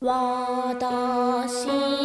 私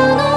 no, no.